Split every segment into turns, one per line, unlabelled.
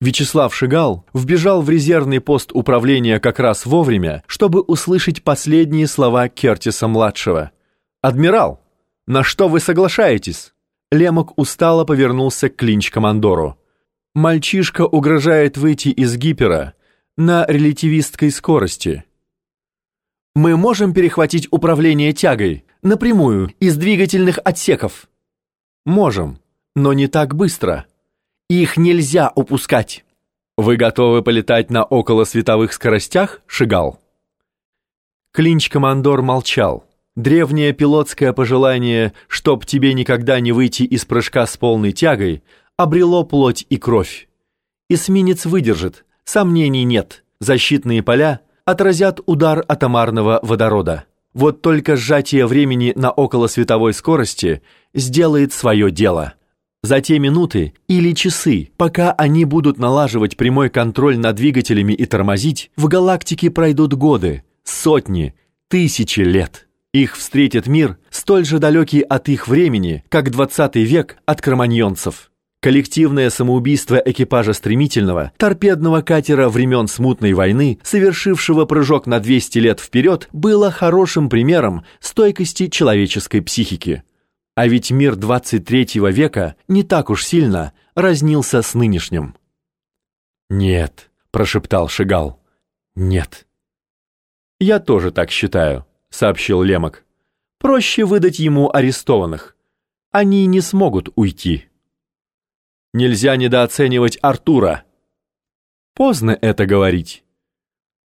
Вячеслав Шигал вбежал в резервный пост управления как раз вовремя, чтобы услышать последние слова Кертиса-младшего. «Адмирал, на что вы соглашаетесь?» Лемок устало повернулся к клинч-командору. «Мальчишка угрожает выйти из гипера на релятивистской скорости». «Мы можем перехватить управление тягой напрямую из двигательных отсеков?» «Можем, но не так быстро». Их нельзя упускать. Вы готовы полетать на околосветовых скоростях, Шигал? Клинч-командор молчал. Древнее пилотское пожелание, чтоб тебе никогда не выйти из прыжка с полной тягой, обрело плоть и кровь. Эсминец выдержит, сомнений нет. Защитные поля отразят удар атомарного водорода. Вот только сжатие времени на околосветовой скорости сделает свое дело. За те минуты или часы, пока они будут налаживать прямой контроль над двигателями и тормозить, в галактике пройдут годы, сотни, тысячи лет. Их встретит мир, столь же далекий от их времени, как 20 век от кроманьонцев. Коллективное самоубийство экипажа стремительного, торпедного катера времен смутной войны, совершившего прыжок на 200 лет вперед, было хорошим примером стойкости человеческой психики. А ведь мир 23 века не так уж сильно разнился с нынешним. «Нет», — прошептал Шигал, — «нет». «Я тоже так считаю», — сообщил Лемок. «Проще выдать ему арестованных. Они не смогут уйти». «Нельзя недооценивать Артура». «Поздно это говорить».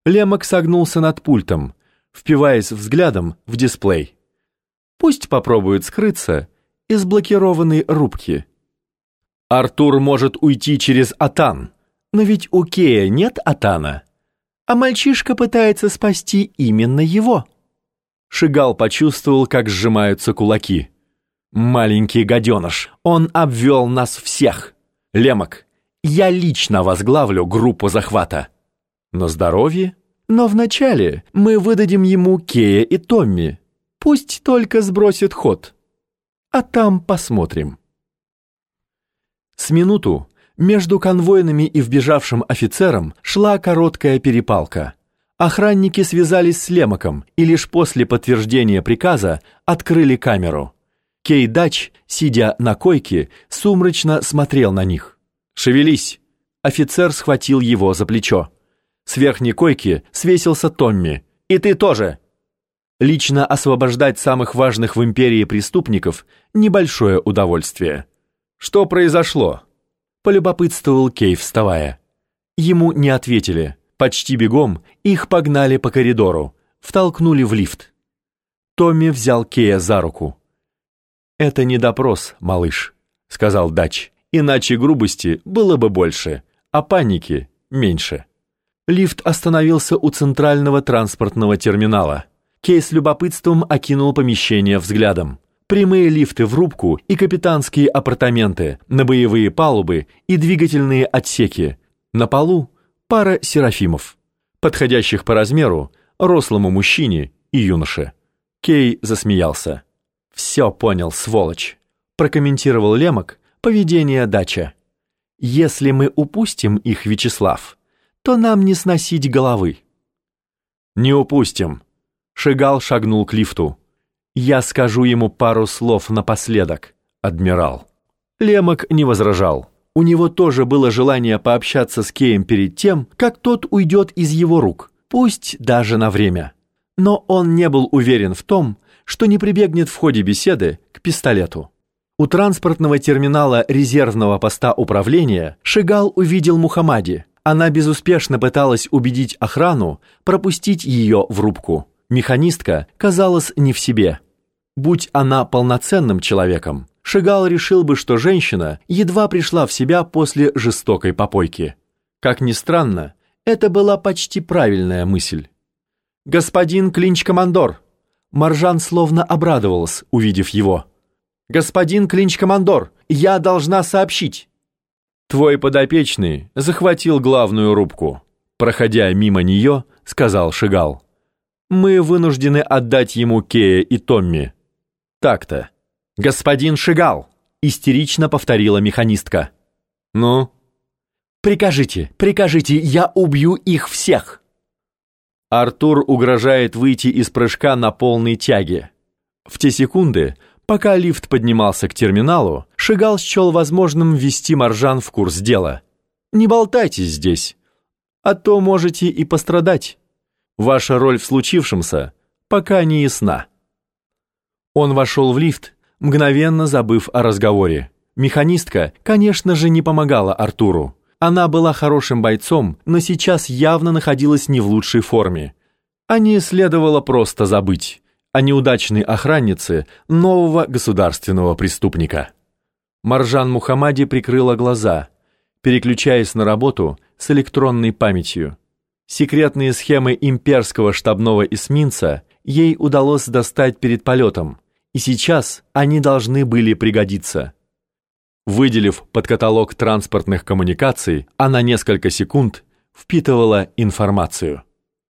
Лемок согнулся над пультом, впиваясь взглядом в дисплей. Пусть попробует скрыться из блокированной рубки. Артур может уйти через Атан, но ведь у Кея нет Атана, а мальчишка пытается спасти именно его. Шигал почувствовал, как сжимаются кулаки. Маленький гаденыш, он обвел нас всех. Лемок, я лично возглавлю группу захвата. Но здоровье? Но вначале мы выдадим ему Кея и Томми. Пусть только сбросит ход. А там посмотрим. С минуту между конвойными и вбежавшим офицером шла короткая перепалка. Охранники связались с Лемоком и лишь после подтверждения приказа открыли камеру. Кей Дач, сидя на койке, сумрачно смотрел на них. «Шевелись!» Офицер схватил его за плечо. С верхней койки свесился Томми. «И ты тоже!» Лично освобождать самых важных в империи преступников – небольшое удовольствие. «Что произошло?» – полюбопытствовал Кей, вставая. Ему не ответили. Почти бегом их погнали по коридору, втолкнули в лифт. Томми взял Кея за руку. «Это не допрос, малыш», — сказал Дач. «Иначе грубости было бы больше, а паники меньше». Лифт остановился у центрального транспортного терминала. Кей с любопытством окинул помещение взглядом. Прямые лифты в рубку и капитанские апартаменты, на боевые палубы и двигательные отсеки. На полу пара серафимов, подходящих по размеру рослому мужчине и юноше. Кей засмеялся. «Все понял, сволочь», — прокомментировал Лемок поведение дача. «Если мы упустим их, Вячеслав, то нам не сносить головы». «Не упустим», Шигал шагнул к лифту. «Я скажу ему пару слов напоследок, адмирал». Лемок не возражал. У него тоже было желание пообщаться с Кеем перед тем, как тот уйдет из его рук, пусть даже на время. Но он не был уверен в том, что не прибегнет в ходе беседы к пистолету. У транспортного терминала резервного поста управления Шигал увидел Мухаммади. Она безуспешно пыталась убедить охрану пропустить ее в рубку. Механистка казалась не в себе. Будь она полноценным человеком, Шигал решил бы, что женщина едва пришла в себя после жестокой попойки. Как ни странно, это была почти правильная мысль. «Господин Клинч-командор!» Маржан словно обрадовалась, увидев его. «Господин Клинч-командор, я должна сообщить!» «Твой подопечный захватил главную рубку», проходя мимо нее, сказал Шигал мы вынуждены отдать ему Кея и Томми. Так-то. Господин Шигал, истерично повторила механистка. Ну? Прикажите, прикажите, я убью их всех!» Артур угрожает выйти из прыжка на полной тяге. В те секунды, пока лифт поднимался к терминалу, Шигал счел возможным ввести Маржан в курс дела. «Не болтайтесь здесь, а то можете и пострадать. Ваша роль в случившемся пока не ясна». Он вошел в лифт, мгновенно забыв о разговоре. Механистка, конечно же, не помогала Артуру. Она была хорошим бойцом, но сейчас явно находилась не в лучшей форме. О ней следовало просто забыть, о неудачной охраннице нового государственного преступника. Маржан Мухаммади прикрыла глаза, переключаясь на работу с электронной памятью. Секретные схемы имперского штабного эсминца ей удалось достать перед полетом, и сейчас они должны были пригодиться. Выделив под каталог транспортных коммуникаций, она несколько секунд впитывала информацию.